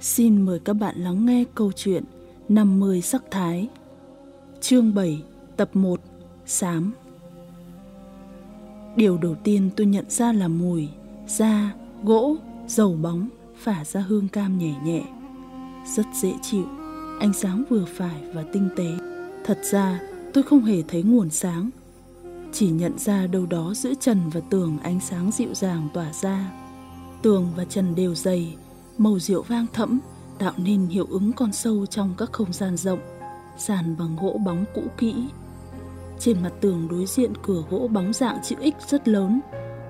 Xin mời các bạn lắng nghe câu chuyện 50 sắc thái. Chương 7, tập 1, Sám. Điều đầu tiên tôi nhận ra là mùi, da, gỗ, dầu bóng phả ra hương cam nhẹ nhẹ. Rất dễ chịu, ánh sáng vừa phải và tinh tế. Thật ra tôi không hề thấy nguồn sáng. Chỉ nhận ra đâu đó giữa trần và tường ánh sáng dịu dàng tỏa ra. Tường và trần đều dày, màu rượu vang thẫm tạo nên hiệu ứng con sâu trong các không gian rộng, sàn bằng gỗ bóng cũ kỹ. Trên mặt tường đối diện cửa gỗ bóng dạng chữ X rất lớn,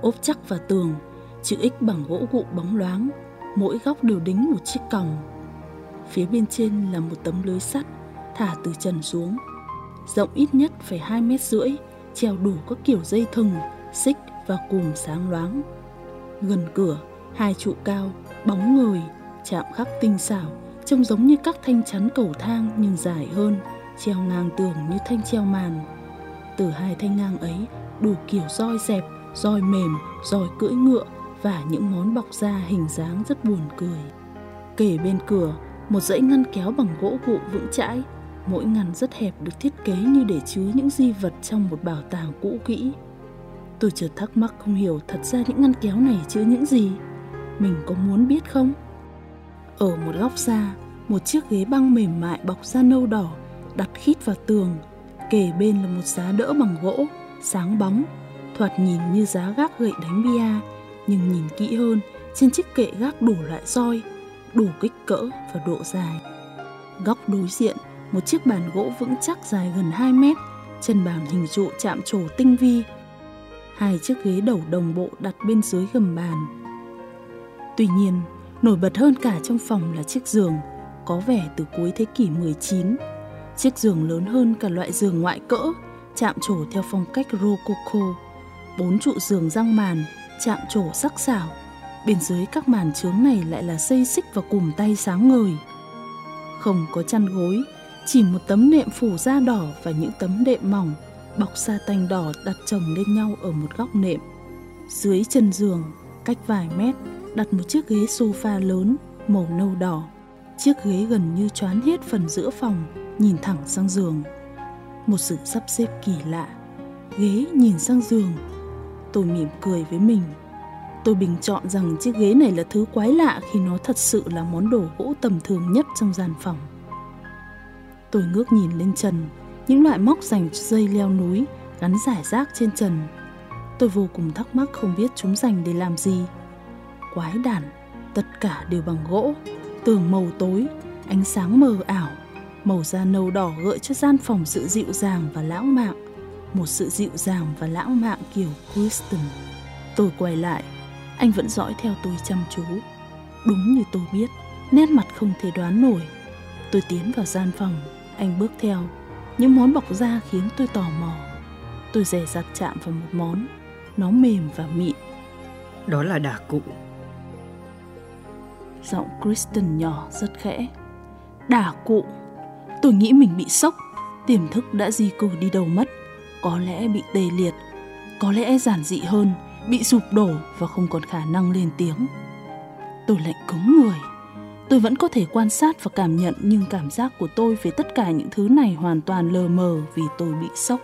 ốp chắc vào tường, chữ X bằng gỗ gụ bóng loáng, mỗi góc đều đính một chiếc còng. Phía bên trên là một tấm lưới sắt thả từ trần xuống, rộng ít nhất phải hai mét rưỡi, treo đủ các kiểu dây thừng, xích và cùm sáng loáng. Gần cửa, hai trụ cao, bóng người, chạm khắc tinh xảo, trông giống như các thanh chắn cầu thang nhưng dài hơn, treo ngang tường như thanh treo màn. Từ hai thanh ngang ấy, đủ kiểu roi dẹp, roi mềm, roi cưỡi ngựa và những món bọc da hình dáng rất buồn cười. Kể bên cửa, một dãy ngăn kéo bằng gỗ gụ vững chãi, mỗi ngăn rất hẹp được thiết kế như để chứa những di vật trong một bảo tàng cũ kỹ. Tôi chợt thắc mắc không hiểu thật ra những ngăn kéo này chứa những gì. Mình có muốn biết không? Ở một góc xa, một chiếc ghế băng mềm mại bọc da nâu đỏ đặt khít vào tường. Kề bên là một giá đỡ bằng gỗ, sáng bóng, thoạt nhìn như giá gác gậy đánh bia, nhưng nhìn kỹ hơn, trên chiếc kệ gác đủ loại roi, đủ kích cỡ và độ dài. Góc đối diện, một chiếc bàn gỗ vững chắc dài gần 2 mét, chân bàn hình trụ chạm trổ tinh vi. Hai chiếc ghế đầu đồng bộ đặt bên dưới gầm bàn. Tuy nhiên, nổi bật hơn cả trong phòng là chiếc giường, có vẻ từ cuối thế kỷ 19. Chiếc giường lớn hơn cả loại giường ngoại cỡ, chạm trổ theo phong cách rococo. Bốn trụ giường răng màn, chạm trổ sắc sảo. Bên dưới các màn trướng này lại là dây xích và cùm tay sáng ngời. Không có chăn gối, chỉ một tấm nệm phủ da đỏ và những tấm đệm mỏng, bọc sa tanh đỏ đặt chồng lên nhau ở một góc nệm. Dưới chân giường, cách vài mét, đặt một chiếc ghế sofa lớn, màu nâu đỏ. Chiếc ghế gần như choán hết phần giữa phòng, nhìn thẳng sang giường. Một sự sắp xếp kỳ lạ. Ghế nhìn sang giường. Tôi mỉm cười với mình. Tôi bình chọn rằng chiếc ghế này là thứ quái lạ khi nó thật sự là món đồ gỗ tầm thường nhất trong gian phòng. Tôi ngước nhìn lên trần, những loại móc dành cho dây leo núi gắn rải rác trên trần. Tôi vô cùng thắc mắc không biết chúng dành để làm gì. Quái đản, tất cả đều bằng gỗ, tường màu tối, ánh sáng mờ ảo, màu da nâu đỏ gợi cho gian phòng sự dịu dàng và lãng mạn, một sự dịu dàng và lãng mạn kiểu Kristen. Tôi quay lại, anh vẫn dõi theo tôi chăm chú. Đúng như tôi biết, nét mặt không thể đoán nổi. Tôi tiến vào gian phòng, anh bước theo. Những món bọc da khiến tôi tò mò. Tôi dè dặt chạm vào một món, nó mềm và mịn. Đó là đà cụ. Giọng Kristen nhỏ rất khẽ. Đả cụ. Tôi nghĩ mình bị sốc, tiềm thức đã di cư đi đâu mất. Có lẽ bị tê liệt, có lẽ giản dị hơn, bị sụp đổ và không còn khả năng lên tiếng. Tôi lạnh cứng người. Tôi vẫn có thể quan sát và cảm nhận nhưng cảm giác của tôi về tất cả những thứ này hoàn toàn lờ mờ vì tôi bị sốc.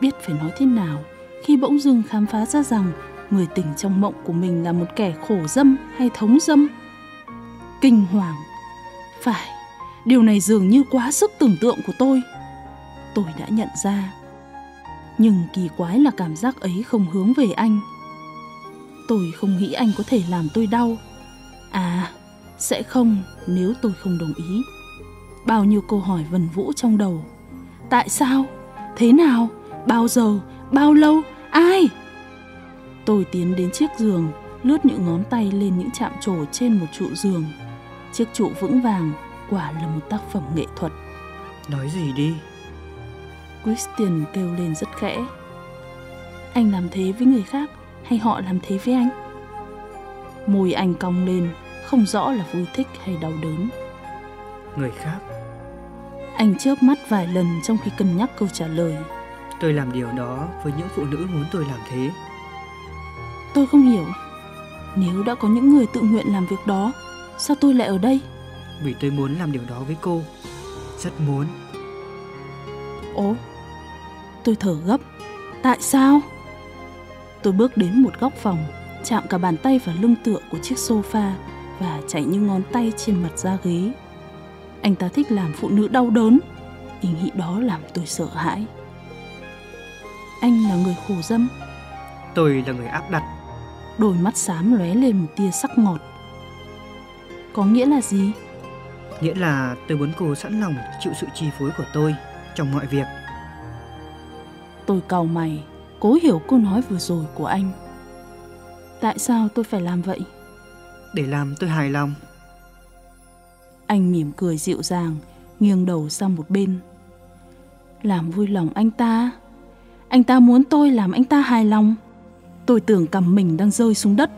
Biết phải nói thế nào khi bỗng dưng khám phá ra rằng người tình trong mộng của mình là một kẻ khổ dâm hay thống dâm. Kinh hoàng. Phải, điều này dường như quá sức tưởng tượng của tôi. Tôi đã nhận ra. Nhưng kỳ quái là cảm giác ấy không hướng về anh. Tôi không nghĩ anh có thể làm tôi đau. À, sẽ không nếu tôi không đồng ý. Bao nhiêu câu hỏi vần vũ trong đầu. Tại sao? Thế nào? Bao giờ? Bao lâu? Ai? Tôi tiến đến chiếc giường, lướt những ngón tay lên những chạm trổ trên một trụ giường. Chiếc trụ vững vàng, quả là một tác phẩm nghệ thuật. Nói gì đi? Christian kêu lên rất khẽ. Anh làm thế với người khác hay họ làm thế với anh? Môi anh cong lên, không rõ là vui thích hay đau đớn. Người khác. Anh chớp mắt vài lần trong khi cân nhắc câu trả lời. Tôi làm điều đó với những phụ nữ muốn tôi làm thế. Tôi không hiểu. Nếu đã có những người tự nguyện làm việc đó, sao tôi lại ở đây? Vì tôi muốn làm điều đó với cô. Rất muốn. Ố, tôi thở gấp. Tại sao? Tôi bước đến một góc phòng, chạm cả bàn tay vào lưng tựa của chiếc sofa và chạy những ngón tay trên mặt da ghế. Anh ta thích làm phụ nữ đau đớn. Ý nghĩ đó làm tôi sợ hãi. Anh là người khổ dâm. Tôi là người áp đặt. Đôi mắt xám lóe lên một tia sắc ngọt. Có nghĩa là gì? Nghĩa là tôi muốn cô sẵn lòng chịu sự chi phối của tôi trong mọi việc. Tôi cau mày, cố hiểu câu nói vừa rồi của anh. Tại sao tôi phải làm vậy? Để làm tôi hài lòng. Anh mỉm cười dịu dàng, nghiêng đầu sang một bên. Làm vui lòng anh ta. Anh ta muốn tôi làm anh ta hài lòng. Tôi tưởng cầm mình đang rơi xuống đất.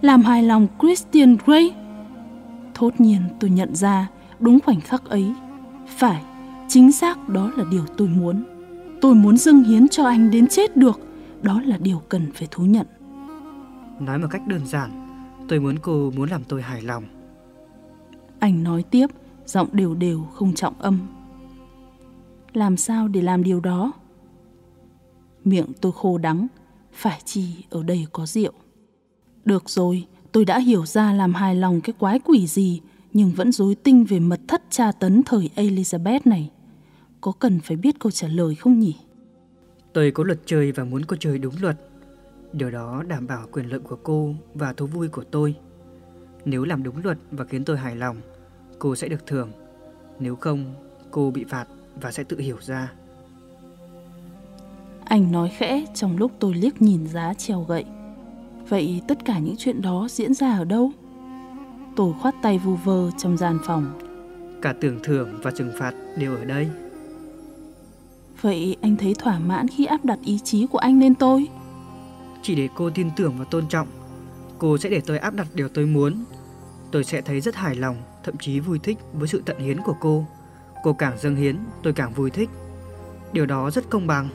Làm hài lòng Christian Grey. Thốt nhiên tôi nhận ra đúng khoảnh khắc ấy. Phải, chính xác đó là điều tôi muốn. Tôi muốn dâng hiến cho anh đến chết được. Đó là điều cần phải thú nhận. Nói một cách đơn giản, tôi muốn cô muốn làm tôi hài lòng. Anh nói tiếp, giọng đều đều không trọng âm. Làm sao để làm điều đó? Miệng tôi khô đắng, phải chi ở đây có rượu. Được rồi, tôi đã hiểu ra làm hài lòng cái quái quỷ gì, nhưng vẫn rối tinh về mật thất tra tấn thời Elizabeth này. Có cần phải biết câu trả lời không nhỉ? Tôi có luật chơi và muốn cô chơi đúng luật. Điều đó đảm bảo quyền lợi của cô và thú vui của tôi. Nếu làm đúng luật và khiến tôi hài lòng, cô sẽ được thưởng. Nếu không, cô bị phạt và sẽ tự hiểu ra. Anh nói khẽ trong lúc tôi liếc nhìn giá treo gậy. Vậy tất cả những chuyện đó diễn ra ở đâu? Tôi khoát tay vu vơ trong gian phòng. Cả tưởng thưởng và trừng phạt đều ở đây. Vậy anh thấy thỏa mãn khi áp đặt ý chí của anh lên tôi? Chỉ để cô tin tưởng và tôn trọng, cô sẽ để tôi áp đặt điều tôi muốn. Tôi sẽ thấy rất hài lòng, thậm chí vui thích với sự tận hiến của cô. Cô càng dâng hiến, tôi càng vui thích. Điều đó rất công bằng.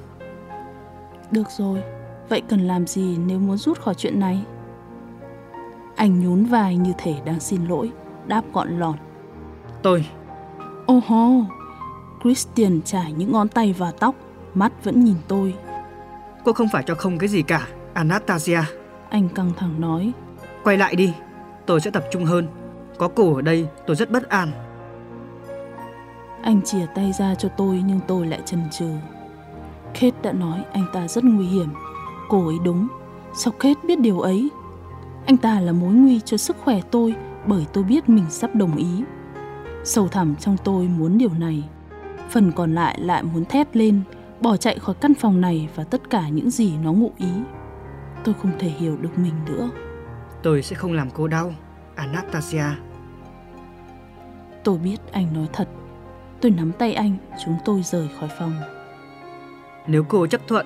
Được rồi, vậy cần làm gì nếu muốn rút khỏi chuyện này? Anh nhún vai như thể đang xin lỗi, đáp gọn lọt. Tôi. Ô hô, Christian trải những ngón tay vào tóc, mắt vẫn nhìn tôi. Cô không phải cho không cái gì cả, Anastasia. Anh căng thẳng nói. Quay lại đi, tôi sẽ tập trung hơn. Có cô ở đây, tôi rất bất an. Anh chìa tay ra cho tôi nhưng tôi lại chần chừ. Kate đã nói anh ta rất nguy hiểm. Cô ấy đúng. Sao Kate biết điều ấy? Anh ta là mối nguy cho sức khỏe tôi bởi tôi biết mình sắp đồng ý. Sâu thẳm trong tôi muốn điều này. Phần còn lại lại muốn thét lên, bỏ chạy khỏi căn phòng này và tất cả những gì nó ngụ ý. Tôi không thể hiểu được mình nữa. Tôi sẽ không làm cô đau, Anastasia. Tôi biết anh nói thật. Tôi nắm tay anh, chúng tôi rời khỏi phòng. Nếu cô chấp thuận,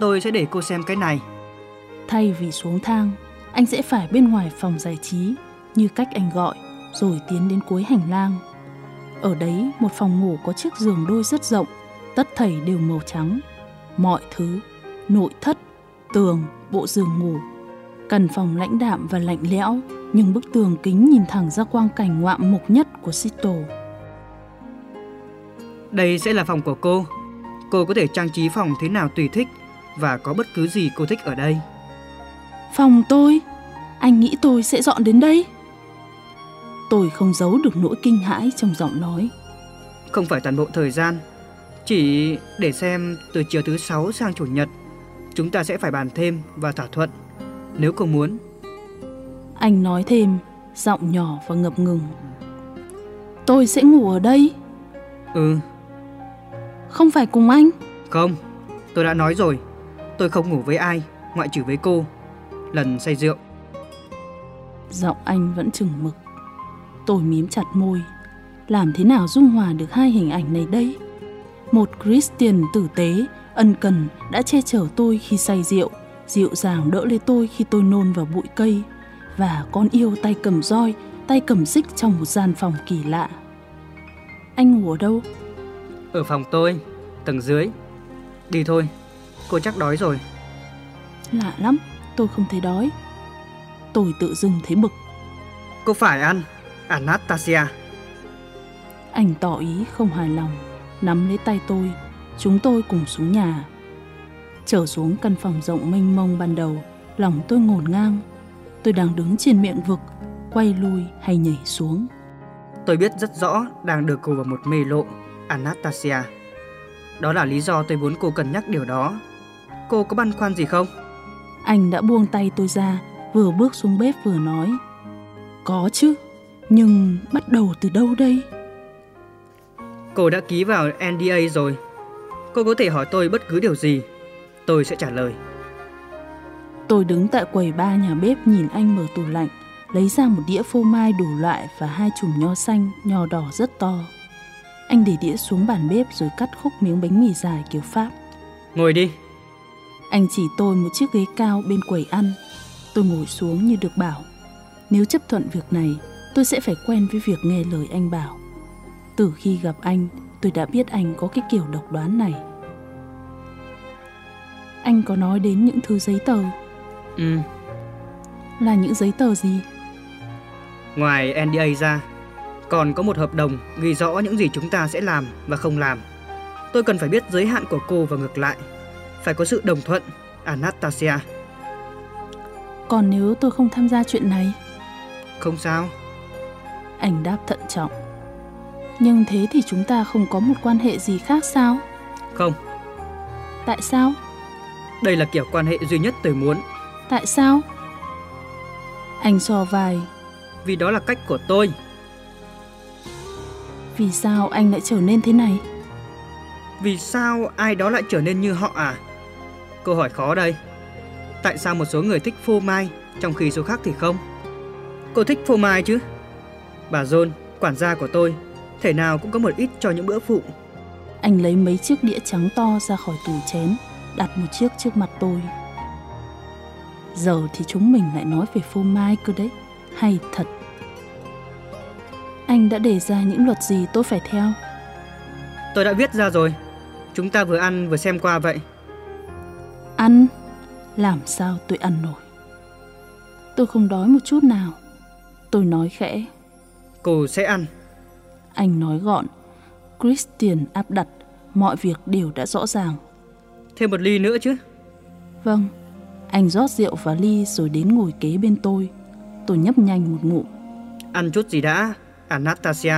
tôi sẽ để cô xem cái này. Thay vì xuống thang, anh sẽ phải bên ngoài phòng giải trí, như cách anh gọi, rồi tiến đến cuối hành lang. Ở đấy, một phòng ngủ có chiếc giường đôi rất rộng, tất thảy đều màu trắng. Mọi thứ, nội thất, tường, bộ giường ngủ. Căn phòng lãnh đạm và lạnh lẽo, nhưng bức tường kính nhìn thẳng ra quang cảnh ngoạm mục nhất của Seattle. Đây sẽ là phòng của cô. Cô có thể trang trí phòng thế nào tùy thích và có bất cứ gì cô thích ở đây. Phòng tôi? Anh nghĩ tôi sẽ dọn đến đây? Tôi không giấu được nỗi kinh hãi trong giọng nói. Không phải toàn bộ thời gian, chỉ để xem từ chiều thứ sáu sang chủ nhật, chúng ta sẽ phải bàn thêm và thỏa thuận nếu cô muốn. Anh nói thêm, giọng nhỏ và ngập ngừng. Tôi sẽ ngủ ở đây. Ừ, Không phải cùng anh. không, tôi đã nói rồi. Tôi không ngủ với ai, ngoại trừ với cô. Lần say rượu, Giọng anh vẫn chừng mực. Tôi mím chặt môi. Làm thế nào dung hòa được hai hình ảnh này đây? Một Christian tử tế, ân cần đã che chở tôi khi say rượu, dịu dàng đỡ lấy tôi khi tôi nôn vào bụi cây. Và con yêu tay cầm roi, tay cầm xích trong một gian phòng kỳ lạ. Anh ngủ ở đâu? Ở phòng tôi, tầng dưới. Đi thôi, cô chắc đói rồi. Lạ lắm, tôi không thấy đói. Tôi tự dưng thấy bực. Cô phải ăn, Anastasia. Anh tỏ ý không hài lòng, nắm lấy tay tôi, chúng tôi cùng xuống nhà. Trở xuống căn phòng rộng mênh mông ban đầu, lòng tôi ngổn ngang. Tôi đang đứng trên miệng vực, quay lui hay nhảy xuống. Tôi biết rất rõ đang đưa cô vào một mê lộ, Anastasia. Đó là lý do tôi muốn cô cân nhắc điều đó. Cô có băn khoăn gì không? Anh đã buông tay tôi ra, vừa bước xuống bếp vừa nói. Có chứ, nhưng bắt đầu từ đâu đây? Cô đã ký vào NDA rồi. Cô có thể hỏi tôi bất cứ điều gì. Tôi sẽ trả lời. Tôi đứng tại quầy ba nhà bếp nhìn anh mở tủ lạnh, lấy ra một đĩa phô mai đủ loại và hai chùm nho xanh, nho đỏ rất to. Anh để đĩa xuống bàn bếp rồi cắt khúc miếng bánh mì dài kiểu Pháp. Ngồi đi. Anh chỉ tôi một chiếc ghế cao bên quầy ăn. Tôi ngồi xuống như được bảo. Nếu chấp thuận việc này, tôi sẽ phải quen với việc nghe lời anh bảo. Từ khi gặp anh, tôi đã biết anh có cái kiểu độc đoán này. Anh có nói đến những thứ giấy tờ Ừ, là những giấy tờ gì? ngoài NDA ra, còn có một hợp đồng ghi rõ những gì chúng ta sẽ làm và không làm. Tôi cần phải biết giới hạn của cô và ngược lại. Phải có sự đồng thuận, Anastasia. Còn nếu tôi không tham gia chuyện này? Không sao, Anh đáp thận trọng. Nhưng thế thì chúng ta không có một quan hệ gì khác sao? không. Tại sao? Đây là kiểu quan hệ duy nhất tôi muốn. Tại sao? Anh so vai. Vì đó là cách của tôi. Vì sao anh lại trở nên thế này? Vì sao ai đó lại trở nên như họ à? Câu hỏi khó đây. Tại sao một số người thích phô mai trong khi số khác thì không? Cô thích phô mai chứ? Bà John, quản gia của tôi, thể nào cũng có một ít cho những bữa phụ. Anh lấy mấy chiếc đĩa trắng to ra khỏi tủ chén, đặt một chiếc trước mặt tôi. Giờ thì chúng mình lại nói về phô mai cơ đấy. Hay thật. Anh đã đề ra những luật gì tôi phải theo. Tôi đã viết ra rồi. Chúng ta vừa ăn vừa xem qua vậy. Ăn? Làm sao tôi ăn nổi? Tôi không đói một chút nào. Tôi nói khẽ. Cô sẽ ăn. Anh nói gọn. Christian áp đặt. Mọi việc đều đã rõ ràng. Thêm một ly nữa chứ. Vâng. Anh rót rượu vào ly rồi đến ngồi kế bên tôi. Tôi nhấp nhanh một ngụm. Ăn chút gì đã, Anastasia.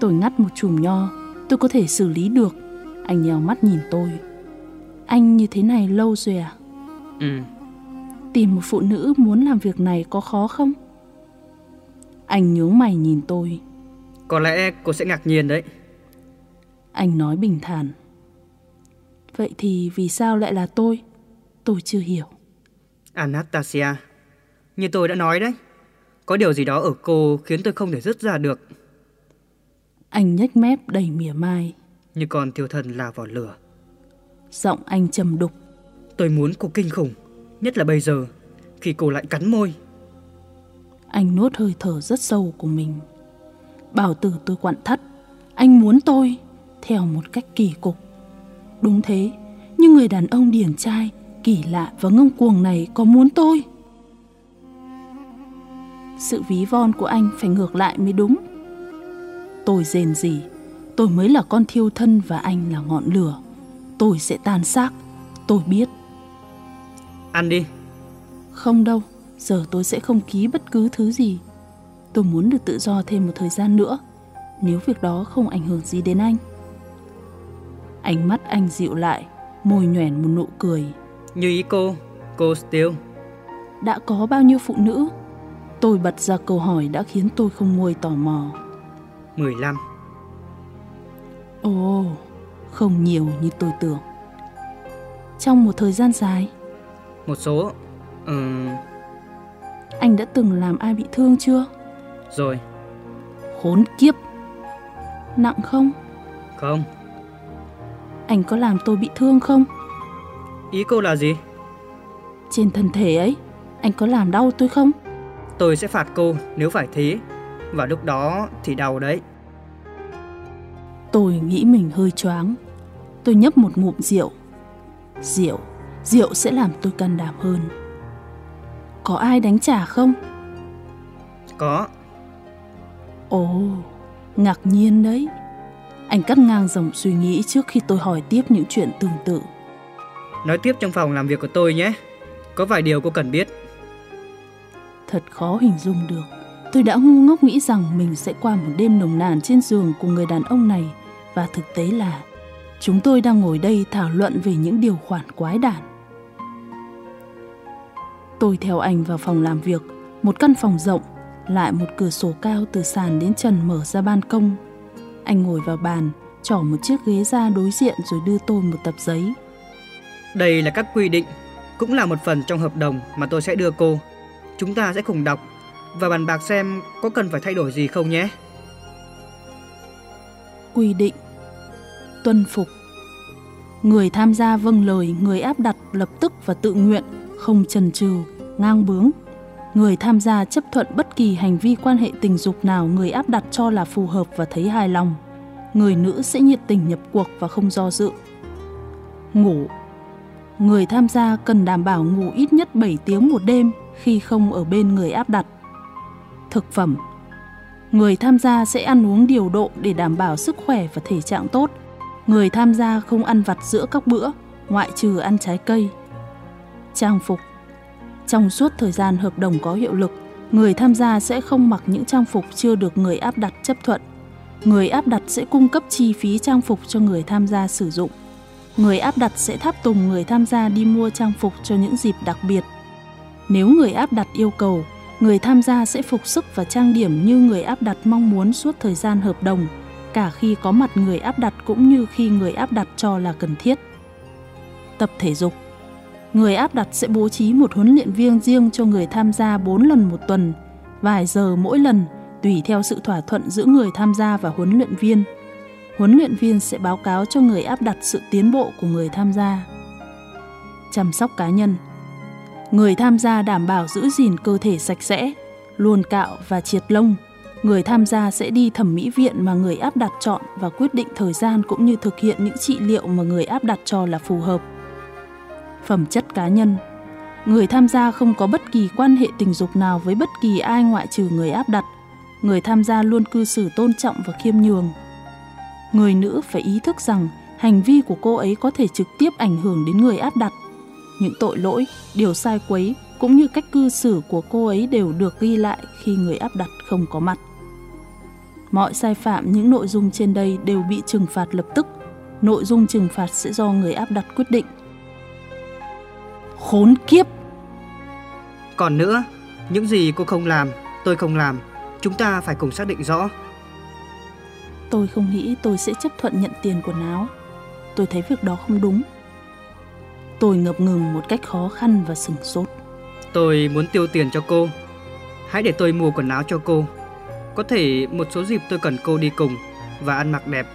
Tôi ngắt một chùm nho. Tôi có thể xử lý được. Anh nhèo mắt nhìn tôi. Anh như thế này lâu rồi à? Ừ, Tìm một phụ nữ muốn làm việc này có khó không? Anh nhướng mày nhìn tôi. có lẽ cô sẽ ngạc nhiên đấy. Anh nói bình thản. Vậy thì vì sao lại là tôi? Tôi chưa hiểu. Anastasia, như tôi đã nói đấy, có điều gì đó ở cô khiến tôi không thể dứt ra được, Anh nhếch mép đầy mỉa mai. như con thiêu thần là vào lửa. Giọng anh trầm đục. Tôi muốn cô kinh khủng, nhất là bây giờ, khi cô lại cắn môi. Anh nuốt hơi thở rất sâu của mình. Bảo tử tôi quặn thắt. Anh muốn tôi theo một cách kỳ cục. Đúng thế, nhưng người đàn ông điển trai, kỳ lạ và ngông cuồng này có muốn tôi? Sự ví von của anh phải ngược lại mới đúng. Tôi rền gì, tôi mới là con thiêu thân và anh là ngọn lửa. Tôi sẽ tan xác, tôi biết. Ăn đi, Không đâu, giờ tôi sẽ không ký bất cứ thứ gì. Tôi muốn được tự do thêm một thời gian nữa, nếu việc đó không ảnh hưởng gì đến anh. Ánh mắt anh dịu lại, môi nhoẻn một nụ cười. như ý cô, cô Steele. Đã có bao nhiêu phụ nữ? Tôi bật ra câu hỏi đã khiến tôi không nguôi tò mò. 15. Ồ, không nhiều như tôi tưởng. Trong một thời gian dài, Một số... Ừm... anh đã từng làm ai bị thương chưa? rồi, Khốn kiếp! Nặng không? không. Anh có làm tôi bị thương không? Ý cô là gì? Trên thân thể ấy, anh có làm đau tôi không? Tôi sẽ phạt cô nếu phải thế. Và lúc đó thì đau đấy. Tôi nghĩ mình hơi choáng. Tôi nhấp một ngụm rượu. Rượu, rượu sẽ làm tôi can đảm hơn. Có ai đánh trả không? Có, Ồ, ngạc nhiên đấy. Anh cắt ngang dòng suy nghĩ trước khi tôi hỏi tiếp những chuyện tương tự. nói tiếp trong phòng làm việc của tôi nhé. Có vài điều cô cần biết. Thật khó hình dung được. Tôi đã ngu ngốc nghĩ rằng mình sẽ qua một đêm nồng nàn trên giường của người đàn ông này và thực tế là chúng tôi đang ngồi đây thảo luận về những điều khoản quái đản. Tôi theo anh vào phòng làm việc, một căn phòng rộng, lại một cửa sổ cao từ sàn đến trần mở ra ban công. Anh ngồi vào bàn, trỏ một chiếc ghế ra đối diện rồi đưa tôi một tập giấy. Đây là các quy định, cũng là một phần trong hợp đồng mà tôi sẽ đưa cô. Chúng ta sẽ cùng đọc và bàn bạc xem có cần phải thay đổi gì không nhé. quy định. Tuân phục. Người tham gia vâng lời, người áp đặt lập tức và tự nguyện, không chần chừ, ngang bướng. Người tham gia chấp thuận bất kỳ hành vi quan hệ tình dục nào người áp đặt cho là phù hợp và thấy hài lòng, người nữ sẽ nhiệt tình nhập cuộc và không do dự. Ngủ. Người tham gia cần đảm bảo ngủ ít nhất 7 tiếng một đêm khi không ở bên người áp đặt thực phẩm Người tham gia sẽ ăn uống điều độ để đảm bảo sức khỏe và thể trạng tốt. Người tham gia không ăn vặt giữa các bữa, ngoại trừ ăn trái cây. Trang phục Trong suốt thời gian hợp đồng có hiệu lực, người tham gia sẽ không mặc những trang phục chưa được người áp đặt chấp thuận. Người áp đặt sẽ cung cấp chi phí trang phục cho người tham gia sử dụng. Người áp đặt sẽ tháp tùng người tham gia đi mua trang phục cho những dịp đặc biệt. Nếu người áp đặt yêu cầu, người tham gia sẽ phục sức và trang điểm như người áp đặt mong muốn suốt thời gian hợp đồng, cả khi có mặt người áp đặt cũng như khi người áp đặt cho là cần thiết. Tập thể dục Người áp đặt sẽ bố trí một huấn luyện viên riêng cho người tham gia 4 lần một tuần, vài giờ mỗi lần, tùy theo sự thỏa thuận giữa người tham gia và huấn luyện viên. Huấn luyện viên sẽ báo cáo cho người áp đặt sự tiến bộ của người tham gia. Chăm sóc cá nhân Người tham gia đảm bảo giữ gìn cơ thể sạch sẽ, luôn cạo và triệt lông. Người tham gia sẽ đi thẩm mỹ viện mà người áp đặt chọn và quyết định thời gian cũng như thực hiện những trị liệu mà người áp đặt cho là phù hợp. Phẩm chất cá nhân Người tham gia không có bất kỳ quan hệ tình dục nào với bất kỳ ai ngoại trừ người áp đặt. Người tham gia luôn cư xử tôn trọng và khiêm nhường. Người nữ phải ý thức rằng hành vi của cô ấy có thể trực tiếp ảnh hưởng đến người áp đặt những tội lỗi, điều sai quấy cũng như cách cư xử của cô ấy đều được ghi lại khi người áp đặt không có mặt. Mọi sai phạm những nội dung trên đây đều bị trừng phạt lập tức. Nội dung trừng phạt sẽ do người áp đặt quyết định. Khốn kiếp! Còn nữa, những gì cô không làm, tôi không làm, chúng ta phải cùng xác định rõ. Tôi không nghĩ tôi sẽ chấp thuận nhận tiền quần áo. Tôi thấy việc đó không đúng. Tôi ngập ngừng một cách khó khăn và sừng sốt. Tôi muốn tiêu tiền cho cô. Hãy để tôi mua quần áo cho cô. Có thể một số dịp tôi cần cô đi cùng và ăn mặc đẹp.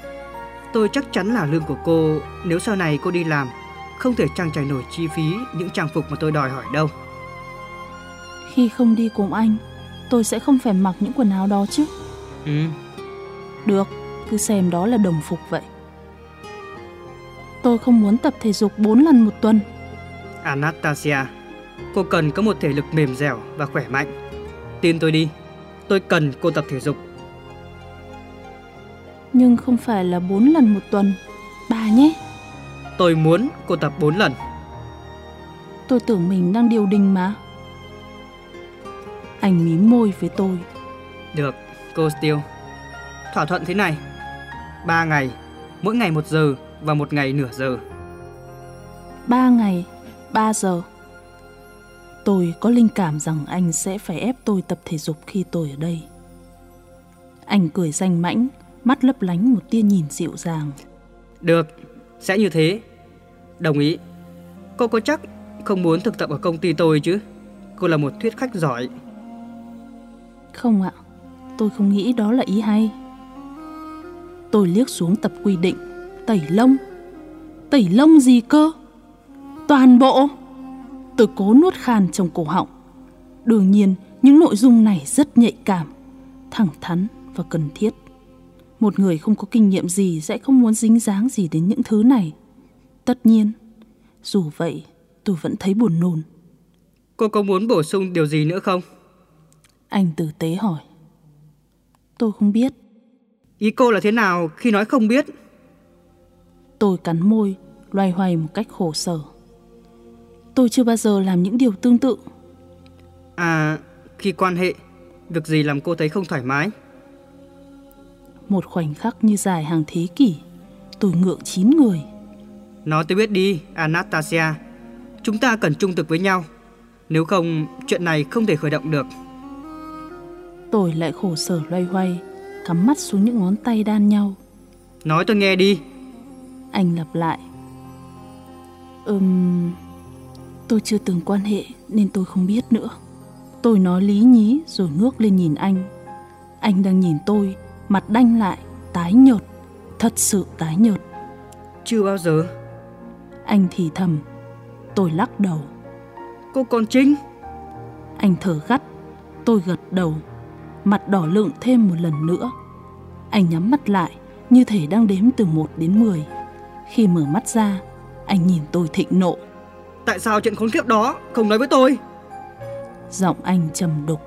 Tôi chắc chắn là lương của cô nếu sau này cô đi làm không thể trang trải nổi chi phí những trang phục mà tôi đòi hỏi đâu. Khi không đi cùng anh, tôi sẽ không phải mặc những quần áo đó chứ. Ừ, Được, cứ xem đó là đồng phục vậy. Tôi không muốn tập thể dục 4 lần một tuần. Anastasia, cô cần có một thể lực mềm dẻo và khỏe mạnh. Tin tôi đi, tôi cần cô tập thể dục. Nhưng không phải là 4 lần một tuần. Bà nhé, Tôi muốn cô tập 4 lần. tôi tưởng mình đang điều đình mà. Anh mím môi với tôi. Được, cô Steele. Thỏa thuận thế này. 3 ngày, mỗi ngày 1 giờ và một ngày nửa giờ. 3 ngày, 3 giờ. Tôi có linh cảm rằng anh sẽ phải ép tôi tập thể dục khi tôi ở đây. Anh cười danh mãnh, mắt lấp lánh một tia nhìn dịu dàng. Được, sẽ như thế. Đồng ý. Cô có chắc không muốn thực tập ở công ty tôi chứ? Cô là một thuyết khách giỏi. Không ạ, tôi không nghĩ đó là ý hay. Tôi liếc xuống tập quy định, tẩy lông. Tẩy lông gì cơ? Toàn bộ. Tôi cố nuốt khan trong cổ họng. Đương nhiên, những nội dung này rất nhạy cảm, thẳng thắn và cần thiết. Một người không có kinh nghiệm gì sẽ không muốn dính dáng gì đến những thứ này. Tất nhiên, dù vậy, tôi vẫn thấy buồn nôn. Cô có muốn bổ sung điều gì nữa không? Anh tử tế hỏi. Tôi không biết. Ý cô là thế nào khi nói không biết? Tôi cắn môi, loay hoay một cách khổ sở. Tôi chưa bao giờ làm những điều tương tự. À, khi quan hệ, việc gì làm cô thấy không thoải mái? Một khoảnh khắc như dài hàng thế kỷ, tôi ngượng chín người. Nói tôi biết đi, Anastasia. Chúng ta cần trung thực với nhau. Nếu không, chuyện này không thể khởi động được. Tôi lại khổ sở loay hoay, cắm mắt xuống những ngón tay đan nhau. Nói tôi nghe đi. Anh lặp lại. Ừm, tôi chưa từng quan hệ nên tôi không biết nữa. Tôi nói lý nhí rồi ngước lên nhìn anh. Anh đang nhìn tôi, mặt đanh lại, tái nhợt, thật sự tái nhợt. Chưa bao giờ. Anh thì thầm. Tôi lắc đầu. Cô còn Trinh? Anh thở gắt. Tôi gật đầu. Mặt đỏ lựng thêm một lần nữa. Anh nhắm mắt lại như thể đang đếm từ 1 đến 10. Khi mở mắt ra, anh nhìn tôi thịnh nộ. Tại sao chuyện khốn kiếp đó không nói với tôi? Giọng anh trầm đục